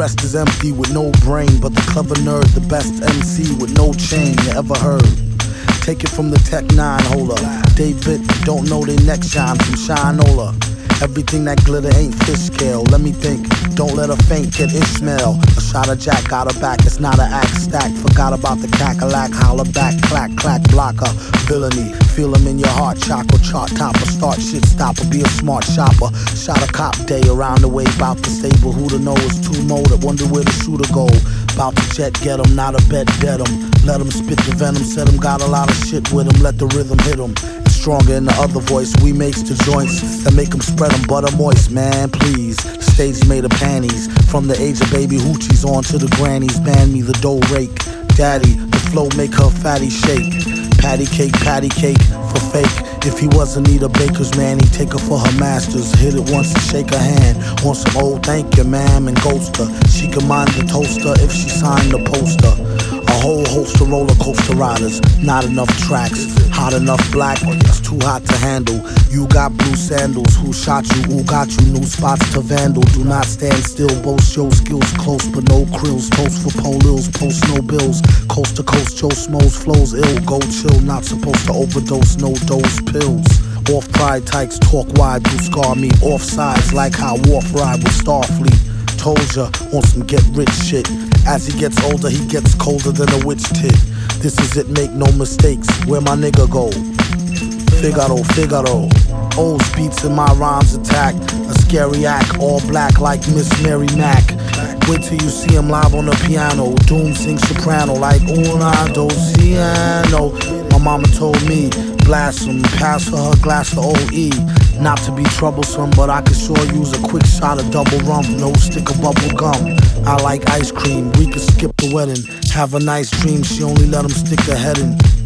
is empty with no brain, but the clever nerd, the best MC with no chain you ever heard. Take it from the Tech 9 holder. David, don't know they neck shine from Shinola. Everything that glitter ain't fish scale. Let me think, don't let her faint, get Ishmael. A shot of Jack got her back, it's not an act stack. Forgot about the cackalack, holler back, clack, clack, blocker. Villainy, feel him in your heart, chakra, chart topper. Start shit stopper, be a smart shopper. Shot a cop day around the way, bout the stable. Who to know is two motive, wonder where the shooter go. Bout to jet, get him, not a bet, dead him. Let him spit the venom, said him, got a lot of shit with him, let the rhythm hit him. Stronger in the other voice, we makes the joints that make him spread them butter moist, man, please. Stage made of panties, from the age of baby hoochies on to the grannies, ban me the dough rake. Daddy, the flow make her fatty shake. Patty cake, patty cake for fake. If he wasn't need a baker's man, he'd take her for her masters. Hit it once and shake her hand. Want some old thank you, ma'am, and ghost her. She can mind the toaster if she signed the poster. A whole host of roller coaster riders, not enough tracks. Hot enough black, or it's too hot to handle. You got blue sandals, who shot you? Who got you? New spots to vandal. Do not stand still, boast your skills close, but no krills. Toast for polils, post no bills. Coast to coast, Joe Smoes flows ill. Go chill, not supposed to overdose, no dose pills. Off pride tykes, talk wide, do scar me. Off sides, like how Worf ride with Starfleet told ya on some get rich shit. As he gets older, he gets colder than a witch tit. This is it, make no mistakes. Where my nigga go? Figaro, Figaro. Old beats in my rhymes attack. A scary act, all black like Miss Mary Mack. You see him live on the piano. Doom sings soprano like una dos piano. My mama told me, blast him, pass her her glass of OE. Not to be troublesome, but I could sure use a quick shot of double rum. No stick of bubble gum. I like ice cream, we could skip the wedding. Have a nice dream, she only let him stick her head in.